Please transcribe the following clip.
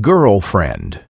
Girlfriend.